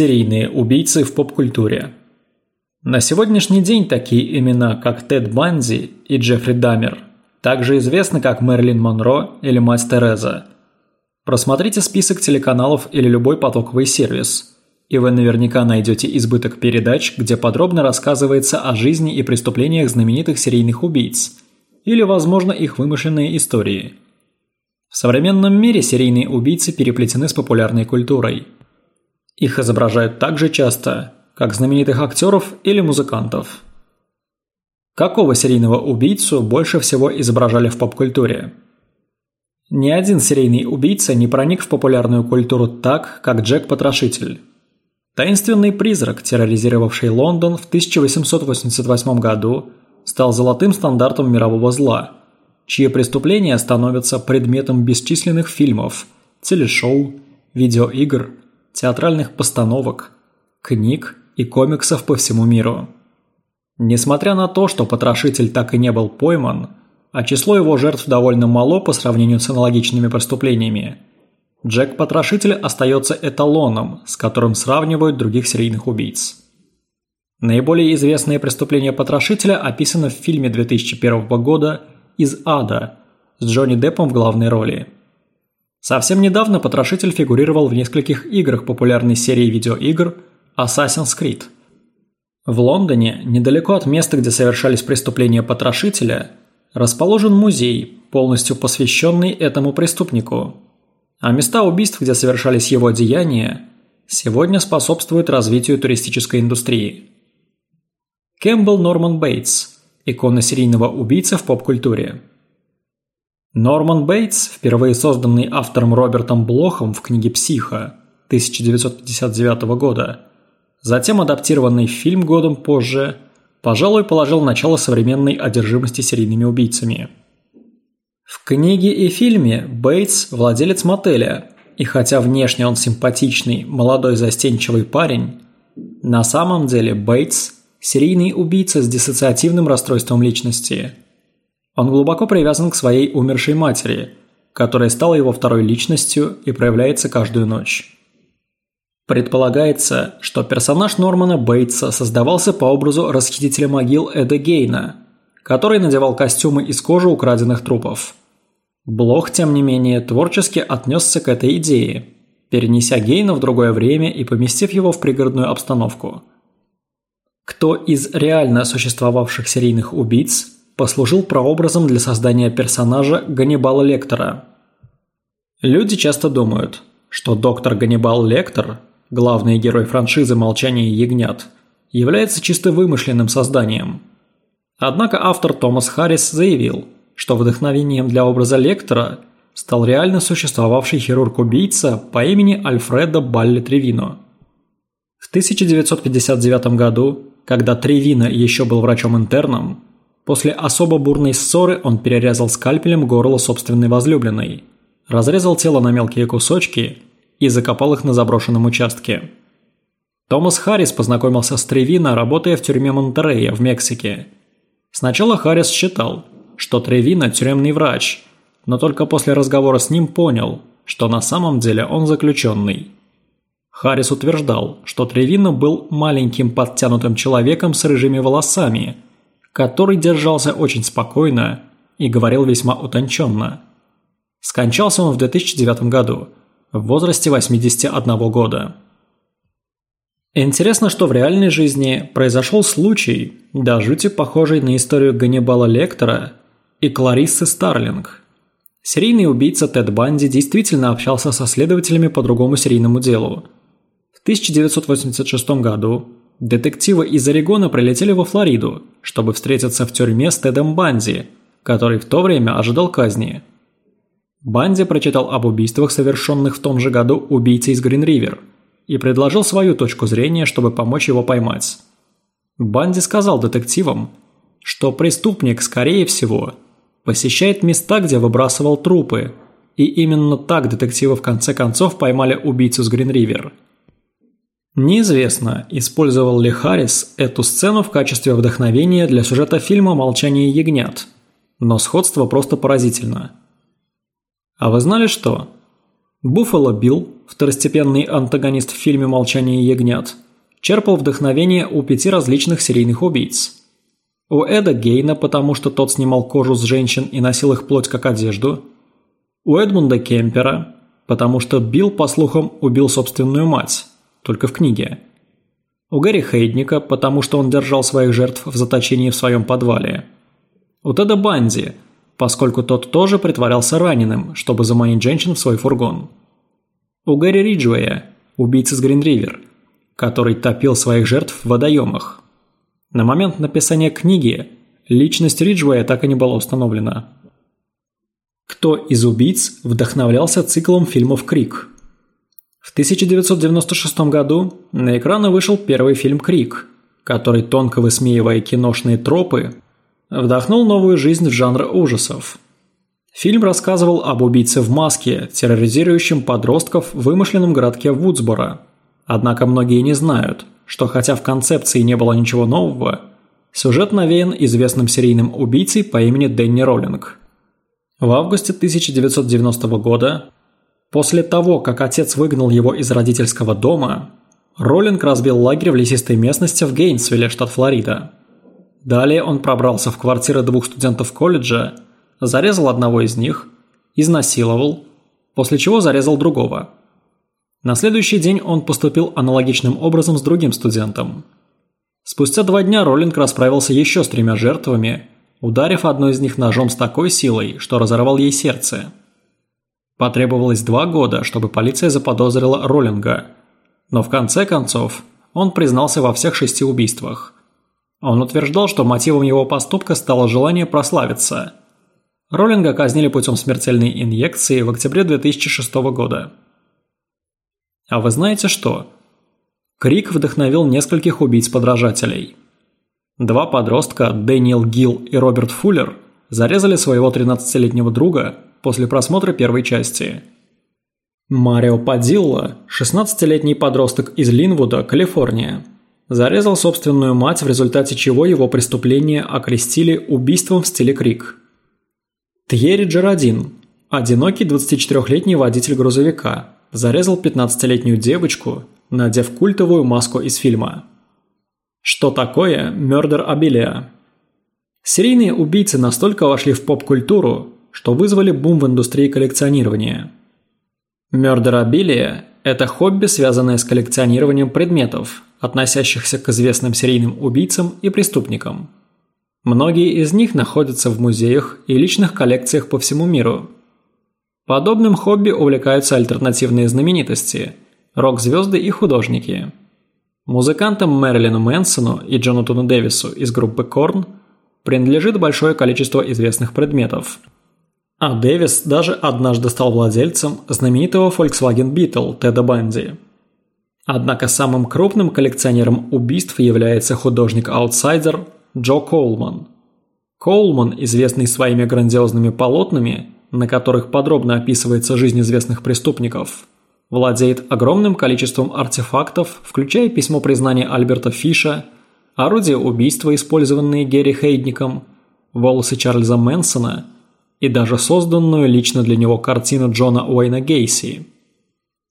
Серийные убийцы в поп-культуре. На сегодняшний день такие имена, как Тед Банди и Джеффри Даммер, также известны как Мэрилин Монро или Мать Тереза. Просмотрите список телеканалов или любой потоковый сервис, и вы наверняка найдете избыток передач, где подробно рассказывается о жизни и преступлениях знаменитых серийных убийц, или, возможно, их вымышленные истории. В современном мире серийные убийцы переплетены с популярной культурой – их изображают так же часто, как знаменитых актеров или музыкантов. Какого серийного убийцу больше всего изображали в поп-культуре? Ни один серийный убийца не проник в популярную культуру так, как Джек-потрошитель. Таинственный призрак, терроризировавший Лондон в 1888 году, стал золотым стандартом мирового зла, чьи преступления становятся предметом бесчисленных фильмов, телешоу, видеоигр театральных постановок, книг и комиксов по всему миру. Несмотря на то, что потрошитель так и не был пойман, а число его жертв довольно мало по сравнению с аналогичными преступлениями, Джек-потрошитель остается эталоном, с которым сравнивают других серийных убийц. Наиболее известные преступления потрошителя описаны в фильме 2001 года «Из ада» с Джонни Деппом в главной роли – Совсем недавно потрошитель фигурировал в нескольких играх популярной серии видеоигр Assassin's Creed. В Лондоне, недалеко от места, где совершались преступления потрошителя, расположен музей, полностью посвященный этому преступнику. А места убийств, где совершались его деяния, сегодня способствуют развитию туристической индустрии. Кэмпбелл Норман Бейтс – икона серийного убийцы в поп-культуре. Норман Бейтс, впервые созданный автором Робертом Блохом в книге «Психо» 1959 года, затем адаптированный в фильм годом позже, пожалуй, положил начало современной одержимости серийными убийцами. В книге и фильме Бейтс – владелец мотеля, и хотя внешне он симпатичный, молодой застенчивый парень, на самом деле Бейтс – серийный убийца с диссоциативным расстройством личности – он глубоко привязан к своей умершей матери, которая стала его второй личностью и проявляется каждую ночь. Предполагается, что персонаж Нормана Бейтса создавался по образу расхитителя могил Эда Гейна, который надевал костюмы из кожи украденных трупов. Блох, тем не менее, творчески отнесся к этой идее, перенеся Гейна в другое время и поместив его в пригородную обстановку. Кто из реально существовавших серийных убийц послужил прообразом для создания персонажа Ганнибала Лектора. Люди часто думают, что доктор Ганнибал Лектор, главный герой франшизы «Молчание ягнят», является чисто вымышленным созданием. Однако автор Томас Харрис заявил, что вдохновением для образа Лектора стал реально существовавший хирург-убийца по имени Альфредо Балли Тревино. В 1959 году, когда Тревино еще был врачом-интерном, После особо бурной ссоры он перерезал скальпелем горло собственной возлюбленной, разрезал тело на мелкие кусочки и закопал их на заброшенном участке. Томас Харрис познакомился с Тревино, работая в тюрьме Монтерея в Мексике. Сначала Харрис считал, что Тревино – тюремный врач, но только после разговора с ним понял, что на самом деле он заключенный. Харрис утверждал, что Тревино был маленьким подтянутым человеком с рыжими волосами – который держался очень спокойно и говорил весьма утонченно. Скончался он в 2009 году, в возрасте 81 года. Интересно, что в реальной жизни произошел случай, до жути похожий на историю Ганнибала Лектора и Клариссы Старлинг. Серийный убийца Тед Банди действительно общался со следователями по другому серийному делу. В 1986 году Детективы из Орегона прилетели во Флориду, чтобы встретиться в тюрьме с Тедом Банди, который в то время ожидал казни. Банди прочитал об убийствах, совершенных в том же году убийцей из Грин-Ривер, и предложил свою точку зрения, чтобы помочь его поймать. Банди сказал детективам, что преступник, скорее всего, посещает места, где выбрасывал трупы, и именно так детективы в конце концов поймали убийцу с Грин-Ривер – Неизвестно, использовал ли Харрис эту сцену в качестве вдохновения для сюжета фильма «Молчание ягнят», но сходство просто поразительно. А вы знали что? Буффало Билл, второстепенный антагонист в фильме «Молчание ягнят», черпал вдохновение у пяти различных серийных убийц. У Эда Гейна, потому что тот снимал кожу с женщин и носил их плоть как одежду. У Эдмунда Кемпера, потому что Билл, по слухам, убил собственную мать, только в книге. У Гэри Хейдника, потому что он держал своих жертв в заточении в своем подвале. У Теда Банди, поскольку тот тоже притворялся раненым, чтобы заманить женщин в свой фургон. У Гэри Риджуэя, убийцы с Гринривер, который топил своих жертв в водоемах. На момент написания книги личность Риджуэя так и не была установлена. Кто из убийц вдохновлялся циклом фильмов «Крик»? В 1996 году на экраны вышел первый фильм «Крик», который, тонко высмеивая киношные тропы, вдохнул новую жизнь в жанр ужасов. Фильм рассказывал об убийце в маске, терроризирующем подростков в вымышленном городке Вудсборо. Однако многие не знают, что хотя в концепции не было ничего нового, сюжет навеян известным серийным убийцей по имени Дэнни Роллинг – в августе 1990 года, после того, как отец выгнал его из родительского дома, Роллинг разбил лагерь в лесистой местности в Гейнсвилле, штат Флорида. Далее он пробрался в квартиры двух студентов колледжа, зарезал одного из них, изнасиловал, после чего зарезал другого. На следующий день он поступил аналогичным образом с другим студентом. Спустя два дня Роллинг расправился еще с тремя жертвами – ударив одну из них ножом с такой силой, что разорвал ей сердце. Потребовалось два года, чтобы полиция заподозрила Роллинга, но в конце концов он признался во всех шести убийствах. Он утверждал, что мотивом его поступка стало желание прославиться. Роллинга казнили путем смертельной инъекции в октябре 2006 года. А вы знаете что? Крик вдохновил нескольких убийц-подражателей – Два подростка, Дэниел Гилл и Роберт Фуллер, зарезали своего 13-летнего друга после просмотра первой части. Марио Падилла, 16-летний подросток из Линвуда, Калифорния, зарезал собственную мать, в результате чего его преступление окрестили убийством в стиле Крик. Тьерри Джеродин, одинокий 24-летний водитель грузовика, зарезал 15-летнюю девочку, надев культовую маску из фильма – что такое Murder Abilia? Серийные убийцы настолько вошли в поп-культуру, что вызвали бум в индустрии коллекционирования. Abilia – это хобби, связанное с коллекционированием предметов, относящихся к известным серийным убийцам и преступникам. Многие из них находятся в музеях и личных коллекциях по всему миру. Подобным хобби увлекаются альтернативные знаменитости – рок-звезды и художники – Музыкантам Мэрилину Мэнсону и Джонатану Дэвису из группы Корн принадлежит большое количество известных предметов. А Дэвис даже однажды стал владельцем знаменитого Volkswagen Beetle Теда Банди. Однако самым крупным коллекционером убийств является художник-аутсайдер Джо Коулман. Коулман, известный своими грандиозными полотнами, на которых подробно описывается жизнь известных преступников – Владеет огромным количеством артефактов, включая письмо признания Альберта Фиша, орудия убийства, использованные Герри Хейдником, волосы Чарльза Мэнсона и даже созданную лично для него картину Джона Уэйна Гейси.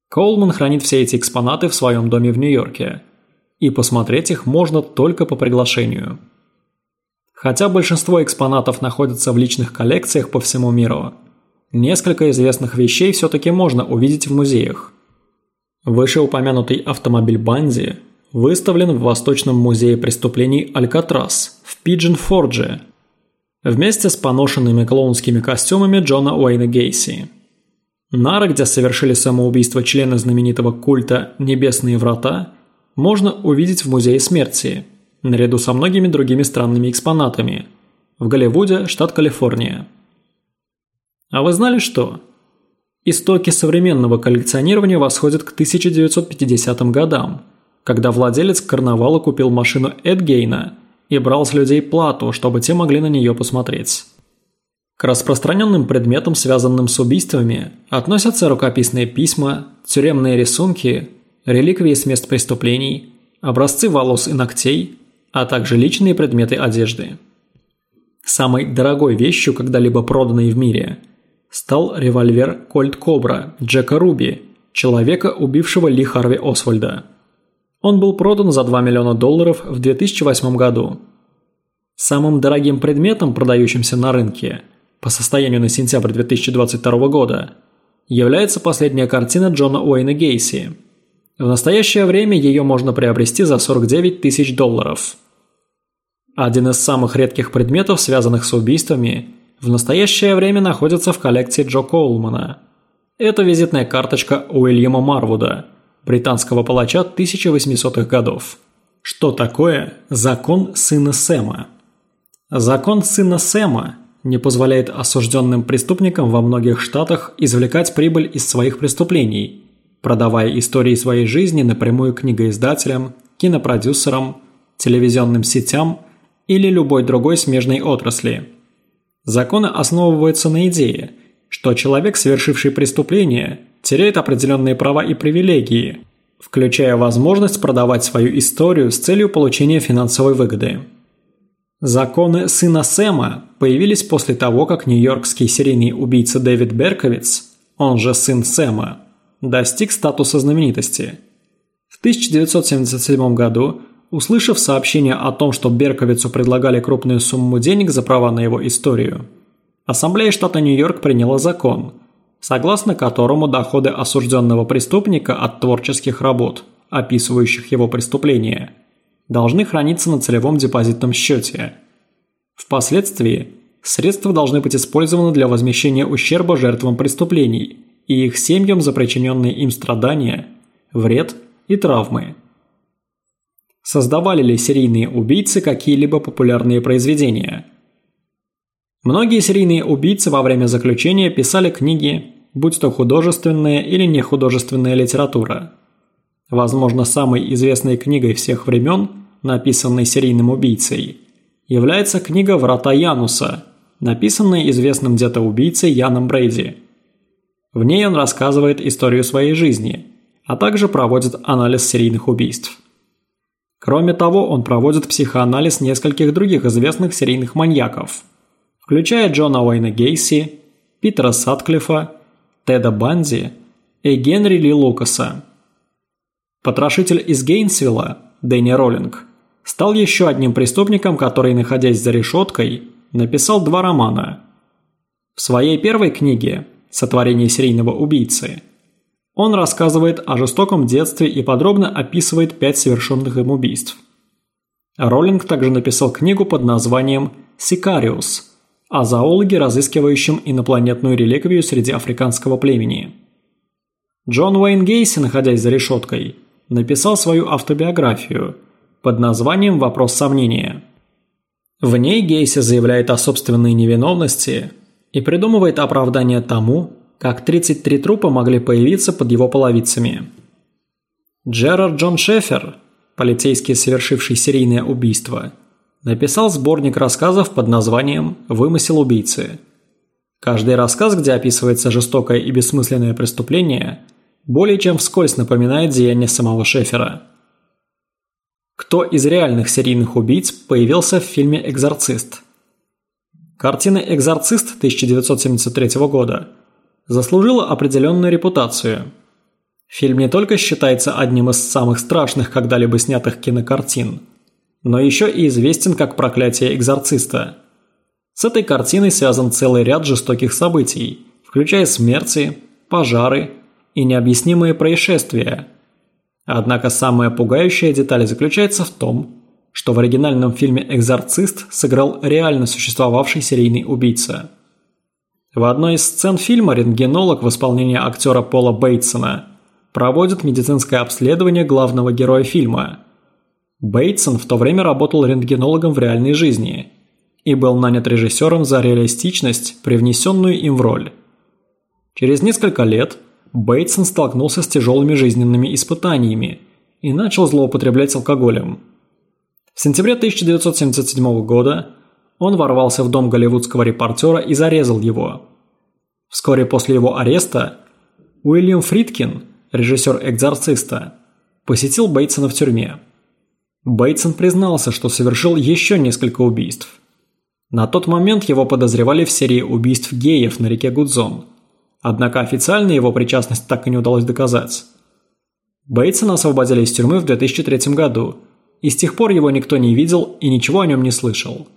Коулман хранит все эти экспонаты в своем доме в Нью-Йорке, и посмотреть их можно только по приглашению. Хотя большинство экспонатов находятся в личных коллекциях по всему миру – Несколько известных вещей все-таки можно увидеть в музеях. Вышеупомянутый автомобиль Банди выставлен в Восточном музее преступлений Алькатрас в Пиджин-Фордже вместе с поношенными клоунскими костюмами Джона Уэйна Гейси. Нара, где совершили самоубийство члены знаменитого культа «Небесные врата», можно увидеть в Музее смерти, наряду со многими другими странными экспонатами, в Голливуде, штат Калифорния. А вы знали что? Истоки современного коллекционирования восходят к 1950 годам, когда владелец карнавала купил машину Эдгейна и брал с людей плату, чтобы те могли на нее посмотреть. К распространенным предметам, связанным с убийствами, относятся рукописные письма, тюремные рисунки, реликвии с мест преступлений, образцы волос и ногтей, а также личные предметы одежды. Самой дорогой вещью, когда-либо проданной в мире – стал револьвер «Кольт Кобра» Джека Руби, человека, убившего Ли Харви Освальда. Он был продан за 2 миллиона долларов в 2008 году. Самым дорогим предметом, продающимся на рынке, по состоянию на сентябрь 2022 года, является последняя картина Джона Уэйна Гейси. В настоящее время ее можно приобрести за 49 тысяч долларов. Один из самых редких предметов, связанных с убийствами, в настоящее время находится в коллекции Джо Коулмана. Это визитная карточка Уильяма Марвуда, британского палача 1800-х годов. Что такое закон сына Сэма? Закон сына Сэма не позволяет осужденным преступникам во многих штатах извлекать прибыль из своих преступлений, продавая истории своей жизни напрямую книгоиздателям, кинопродюсерам, телевизионным сетям или любой другой смежной отрасли. Законы основываются на идее, что человек, совершивший преступление, теряет определенные права и привилегии, включая возможность продавать свою историю с целью получения финансовой выгоды. Законы сына Сэма появились после того, как нью-йоркский серийный убийца Дэвид Берковиц, он же сын Сэма, достиг статуса знаменитости. В 1977 году, услышав сообщение о том, что Берковицу предлагали крупную сумму денег за права на его историю, Ассамблея штата Нью-Йорк приняла закон, согласно которому доходы осужденного преступника от творческих работ, описывающих его преступления – должны храниться на целевом депозитном счете. Впоследствии средства должны быть использованы для возмещения ущерба жертвам преступлений и их семьям за причиненные им страдания, вред и травмы. Создавали ли серийные убийцы какие-либо популярные произведения? Многие серийные убийцы во время заключения писали книги, будь то художественная или нехудожественная литература. Возможно, самой известной книгой всех времен написанной серийным убийцей, является книга «Врата Януса», написанная известным где-то убийцей Яном Брейди. В ней он рассказывает историю своей жизни, а также проводит анализ серийных убийств. Кроме того, он проводит психоанализ нескольких других известных серийных маньяков, включая Джона Уэйна Гейси, Питера Сатклифа, Теда Банди и Генри Ли Лукаса. Потрошитель из Гейнсвилла, Дэнни Роллинг, стал еще одним преступником, который, находясь за решеткой, написал два романа. В своей первой книге «Сотворение серийного убийцы» он рассказывает о жестоком детстве и подробно описывает пять совершенных им убийств. Роллинг также написал книгу под названием «Сикариус» о зоологе, разыскивающем инопланетную реликвию среди африканского племени. Джон Уэйн Гейси, находясь за решеткой, написал свою автобиографию – под названием «Вопрос сомнения». В ней Гейси заявляет о собственной невиновности и придумывает оправдание тому, как 33 трупа могли появиться под его половицами. Джерард Джон Шефер, полицейский, совершивший серийное убийство, написал сборник рассказов под названием «Вымысел убийцы». Каждый рассказ, где описывается жестокое и бессмысленное преступление, более чем вскользь напоминает деяние самого Шефера – кто из реальных серийных убийц появился в фильме «Экзорцист». Картина «Экзорцист» 1973 года заслужила определенную репутацию. Фильм не только считается одним из самых страшных когда-либо снятых кинокартин, но еще и известен как «Проклятие экзорциста». С этой картиной связан целый ряд жестоких событий, включая смерти, пожары и необъяснимые происшествия – Однако самая пугающая деталь заключается в том, что в оригинальном фильме «Экзорцист» сыграл реально существовавший серийный убийца. В одной из сцен фильма рентгенолог в исполнении актера Пола Бейтсона проводит медицинское обследование главного героя фильма. Бейтсон в то время работал рентгенологом в реальной жизни и был нанят режиссером за реалистичность, привнесенную им в роль. Через несколько лет – Бейтсон столкнулся с тяжелыми жизненными испытаниями и начал злоупотреблять алкоголем. В сентябре 1977 года он ворвался в дом голливудского репортера и зарезал его. Вскоре после его ареста Уильям Фридкин, режиссер «Экзорциста», посетил Бейтсона в тюрьме. Бейтсон признался, что совершил еще несколько убийств. На тот момент его подозревали в серии убийств геев на реке Гудзон, однако официально его причастность так и не удалось доказать. Бейтсона освободили из тюрьмы в 2003 году, и с тех пор его никто не видел и ничего о нем не слышал.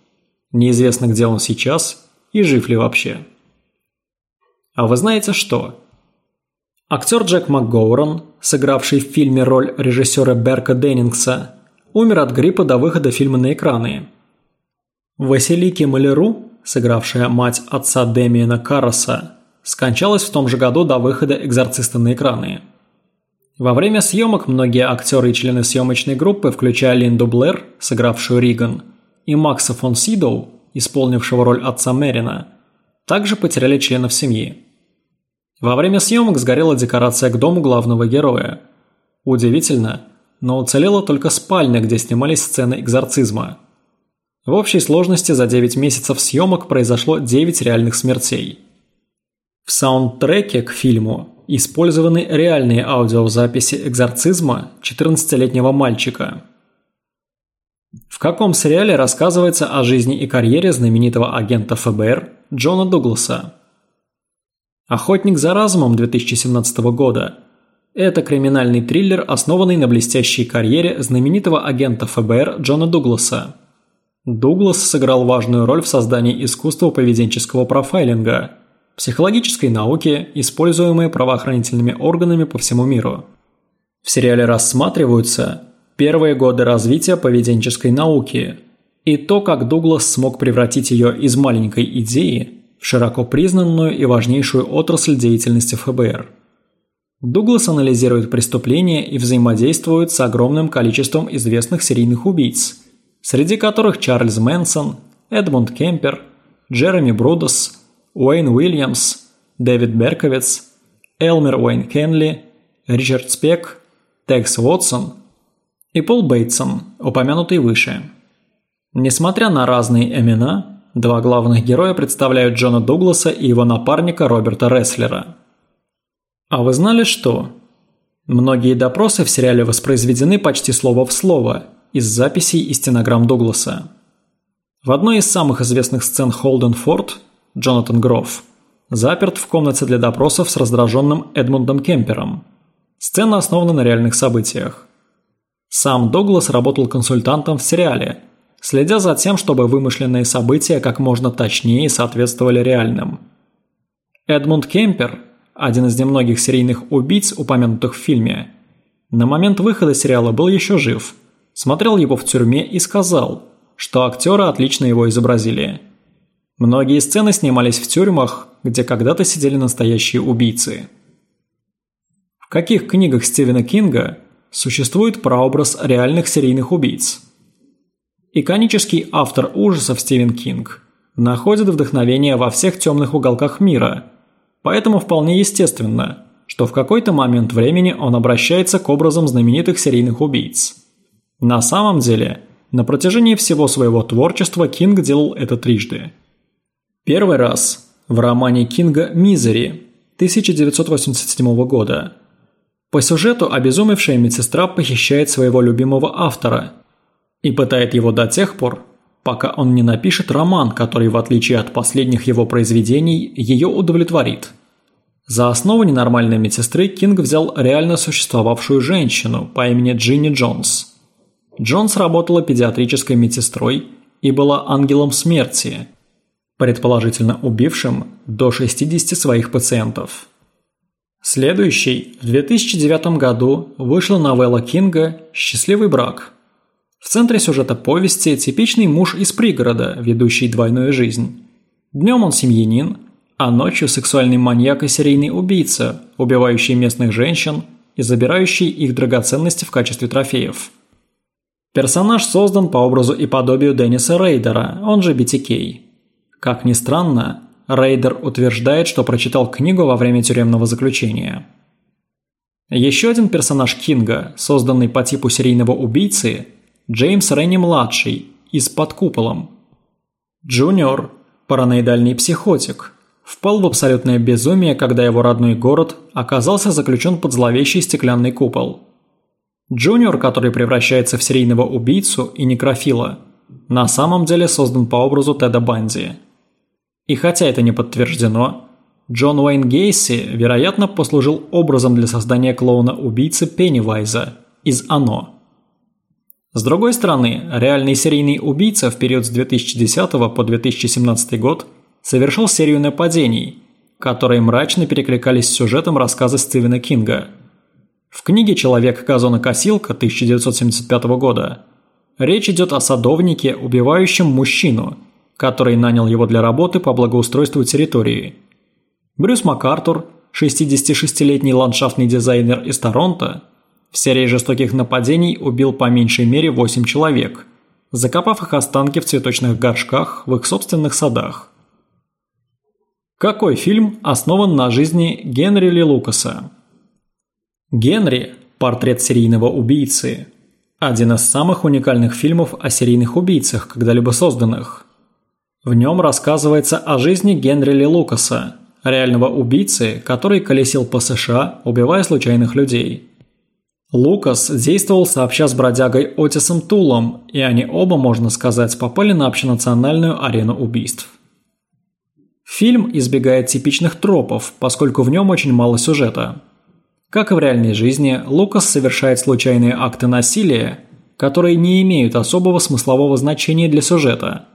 Неизвестно, где он сейчас и жив ли вообще. А вы знаете что? Актер Джек МакГоурон, сыгравший в фильме роль режиссера Берка Деннингса, умер от гриппа до выхода фильма на экраны. Василики Малеру, сыгравшая мать отца Демиена Карроса, скончалась в том же году до выхода «Экзорциста» на экраны. Во время съемок многие актеры и члены съемочной группы, включая Линду Блэр, сыгравшую Риган, и Макса фон Сидоу, исполнившего роль отца Мерина, также потеряли членов семьи. Во время съемок сгорела декорация к дому главного героя. Удивительно, но уцелела только спальня, где снимались сцены экзорцизма. В общей сложности за 9 месяцев съемок произошло 9 реальных смертей. В саундтреке к фильму использованы реальные аудиозаписи экзорцизма 14-летнего мальчика. В каком сериале рассказывается о жизни и карьере знаменитого агента ФБР Джона Дугласа? «Охотник за разумом» 2017 года – это криминальный триллер, основанный на блестящей карьере знаменитого агента ФБР Джона Дугласа. Дуглас сыграл важную роль в создании искусства поведенческого профайлинга – психологической науки, используемой правоохранительными органами по всему миру. В сериале рассматриваются первые годы развития поведенческой науки и то, как Дуглас смог превратить ее из маленькой идеи в широко признанную и важнейшую отрасль деятельности ФБР. Дуглас анализирует преступления и взаимодействует с огромным количеством известных серийных убийц, среди которых Чарльз Мэнсон, Эдмунд Кемпер, Джереми Брудос, Уэйн Уильямс, Дэвид Берковиц, Элмер Уэйн Кенли, Ричард Спек, Текс Уотсон и Пол Бейтсон, упомянутый выше. Несмотря на разные имена, Два главных героя представляют Джона Дугласа и его напарника Роберта Ресслера. А вы знали что? Многие допросы в сериале воспроизведены почти слово в слово из записей и стенограмм Дугласа. В одной из самых известных сцен Холден Форд, Джонатан Грофф, заперт в комнате для допросов с раздраженным Эдмундом Кемпером. Сцена основана на реальных событиях. Сам Дуглас работал консультантом в сериале – следя за тем, чтобы вымышленные события как можно точнее соответствовали реальным. Эдмунд Кемпер, один из немногих серийных убийц, упомянутых в фильме, на момент выхода сериала был еще жив, смотрел его в тюрьме и сказал, что актеры отлично его изобразили. Многие сцены снимались в тюрьмах, где когда-то сидели настоящие убийцы. В каких книгах Стивена Кинга существует прообраз реальных серийных убийц? Иконический автор ужасов Стивен Кинг находит вдохновение во всех темных уголках мира, поэтому вполне естественно, что в какой-то момент времени он обращается к образам знаменитых серийных убийц. На самом деле, на протяжении всего своего творчества Кинг делал это трижды. Первый раз в романе Кинга «Мизери» 1987 года. По сюжету обезумевшая медсестра похищает своего любимого автора – и пытает его до тех пор, пока он не напишет роман, который, в отличие от последних его произведений, ее удовлетворит. За основу ненормальной медсестры Кинг взял реально существовавшую женщину по имени Джинни Джонс. Джонс работала педиатрической медсестрой и была ангелом смерти, предположительно убившим до 60 своих пациентов. Следующей, в 2009 году, вышла новелла Кинга «Счастливый брак», в центре сюжета повести типичный муж из пригорода, ведущий двойную жизнь. Днем он семьянин, а ночью сексуальный маньяк и серийный убийца, убивающий местных женщин и забирающий их драгоценности в качестве трофеев. Персонаж создан по образу и подобию Денниса Рейдера, он же BTK. Как ни странно, Рейдер утверждает, что прочитал книгу во время тюремного заключения. Еще один персонаж Кинга, созданный по типу серийного убийцы, Джеймс Ренни-младший из «Под куполом». Джуниор, параноидальный психотик, впал в абсолютное безумие, когда его родной город оказался заключен под зловещий стеклянный купол. Джуниор, который превращается в серийного убийцу и некрофила, на самом деле создан по образу Теда Банди. И хотя это не подтверждено, Джон Уэйн Гейси, вероятно, послужил образом для создания клоуна-убийцы Пеннивайза из «Оно». С другой стороны, реальный серийный убийца в период с 2010 по 2017 год совершил серию нападений, которые мрачно перекликались с сюжетом рассказа Стивена Кинга. В книге «Человек-газонокосилка» 1975 года речь идет о садовнике, убивающем мужчину, который нанял его для работы по благоустройству территории – Брюс МакАртур, 66-летний ландшафтный дизайнер из Торонто, в серии жестоких нападений убил по меньшей мере 8 человек, закопав их останки в цветочных горшках в их собственных садах. Какой фильм основан на жизни Генри Ли Лукаса? Генри – портрет серийного убийцы. Один из самых уникальных фильмов о серийных убийцах, когда-либо созданных. В нем рассказывается о жизни Генри Ли Лукаса – реального убийцы, который колесил по США, убивая случайных людей. Лукас действовал сообща с бродягой Отисом Тулом, и они оба, можно сказать, попали на общенациональную арену убийств. Фильм избегает типичных тропов, поскольку в нем очень мало сюжета. Как и в реальной жизни, Лукас совершает случайные акты насилия, которые не имеют особого смыслового значения для сюжета –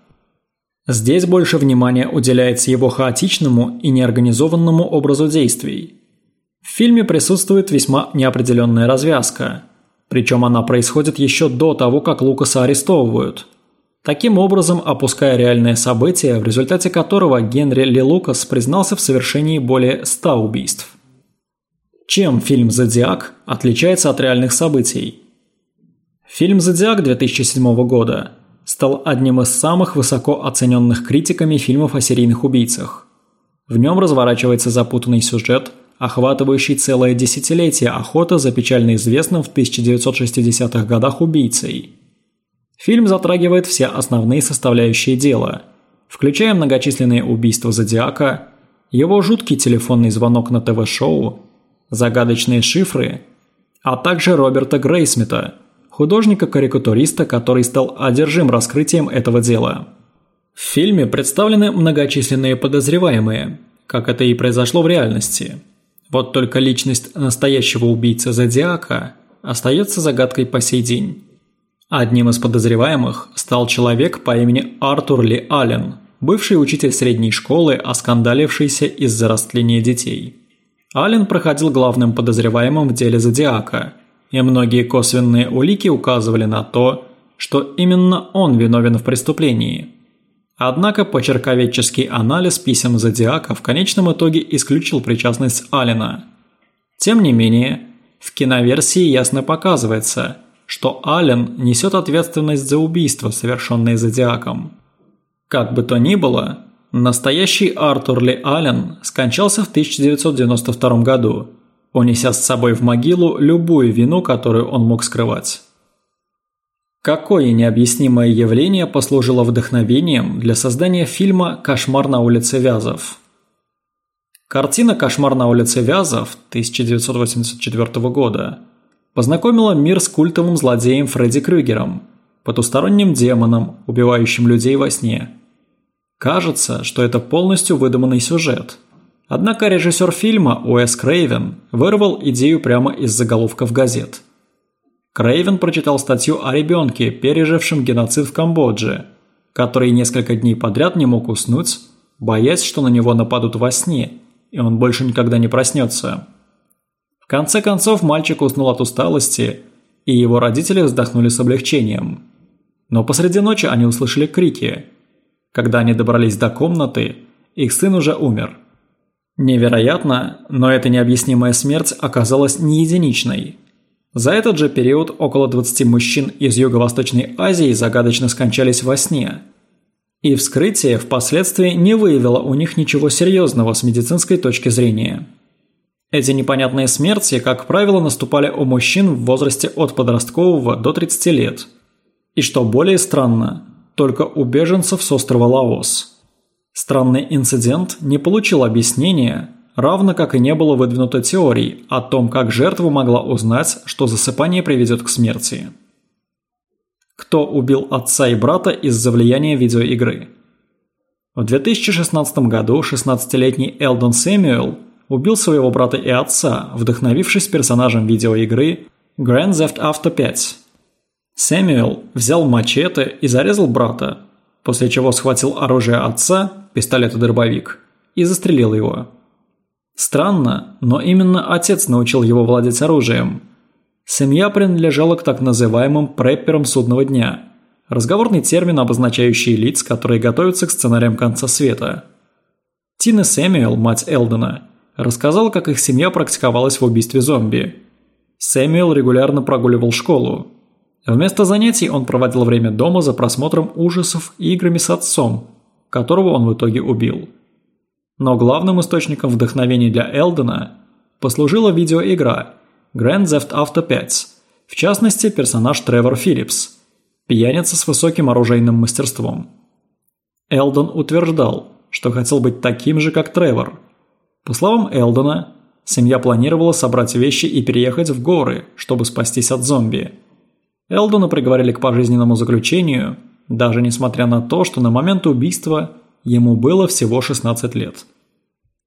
Здесь больше внимания уделяется его хаотичному и неорганизованному образу действий. В фильме присутствует весьма неопределенная развязка, причем она происходит еще до того, как Лукаса арестовывают. Таким образом, опуская реальное событие, в результате которого Генри Ли Лукас признался в совершении более 100 убийств. Чем фильм «Зодиак» отличается от реальных событий? Фильм «Зодиак» 2007 года – стал одним из самых высоко оцененных критиками фильмов о серийных убийцах. В нем разворачивается запутанный сюжет, охватывающий целое десятилетие охоты за печально известным в 1960-х годах убийцей. Фильм затрагивает все основные составляющие дела, включая многочисленные убийства Зодиака, его жуткий телефонный звонок на ТВ-шоу, загадочные шифры, а также Роберта Грейсмита – художника-карикатуриста, который стал одержим раскрытием этого дела. В фильме представлены многочисленные подозреваемые, как это и произошло в реальности. Вот только личность настоящего убийцы Зодиака остается загадкой по сей день. Одним из подозреваемых стал человек по имени Артур Ли Аллен, бывший учитель средней школы, оскандалившийся из-за растления детей. Аллен проходил главным подозреваемым в деле Зодиака – и многие косвенные улики указывали на то, что именно он виновен в преступлении. Однако почерковедческий анализ писем Зодиака в конечном итоге исключил причастность Алина. Тем не менее, в киноверсии ясно показывается, что Аллен несет ответственность за убийство, совершенное Зодиаком. Как бы то ни было, настоящий Артур Ли Аллен скончался в 1992 году – унеся с собой в могилу любую вину, которую он мог скрывать. Какое необъяснимое явление послужило вдохновением для создания фильма «Кошмар на улице Вязов»? Картина «Кошмар на улице Вязов» 1984 года познакомила мир с культовым злодеем Фредди Крюгером, потусторонним демоном, убивающим людей во сне. Кажется, что это полностью выдуманный сюжет – Однако режиссер фильма Уэс Крейвен вырвал идею прямо из заголовков газет. Крейвен прочитал статью о ребенке, пережившем геноцид в Камбодже, который несколько дней подряд не мог уснуть, боясь, что на него нападут во сне, и он больше никогда не проснется. В конце концов мальчик уснул от усталости, и его родители вздохнули с облегчением. Но посреди ночи они услышали крики. Когда они добрались до комнаты, их сын уже умер – Невероятно, но эта необъяснимая смерть оказалась не единичной. За этот же период около 20 мужчин из Юго-Восточной Азии загадочно скончались во сне. И вскрытие впоследствии не выявило у них ничего серьезного с медицинской точки зрения. Эти непонятные смерти, как правило, наступали у мужчин в возрасте от подросткового до 30 лет. И что более странно, только у беженцев с острова Лаос – Странный инцидент не получил объяснения, равно как и не было выдвинуто теорий о том, как жертва могла узнать, что засыпание приведет к смерти. Кто убил отца и брата из-за влияния видеоигры? В 2016 году 16-летний Элдон Сэмюэл убил своего брата и отца, вдохновившись персонажем видеоигры Grand Theft Auto 5. Сэмюэл взял мачете и зарезал брата, после чего схватил оружие отца, пистолет и дробовик, и застрелил его. Странно, но именно отец научил его владеть оружием. Семья принадлежала к так называемым препперам судного дня – разговорный термин, обозначающий лиц, которые готовятся к сценариям конца света. Тина Сэмюэл, мать Элдена, рассказала, как их семья практиковалась в убийстве зомби. Сэмюэл регулярно прогуливал школу. Вместо занятий он проводил время дома за просмотром ужасов и играми с отцом, которого он в итоге убил. Но главным источником вдохновения для Элдена послужила видеоигра Grand Theft Auto 5, в частности персонаж Тревор Филлипс, пьяница с высоким оружейным мастерством. Элден утверждал, что хотел быть таким же, как Тревор. По словам Элдена, семья планировала собрать вещи и переехать в горы, чтобы спастись от зомби. Элдена приговорили к пожизненному заключению, даже несмотря на то, что на момент убийства ему было всего 16 лет.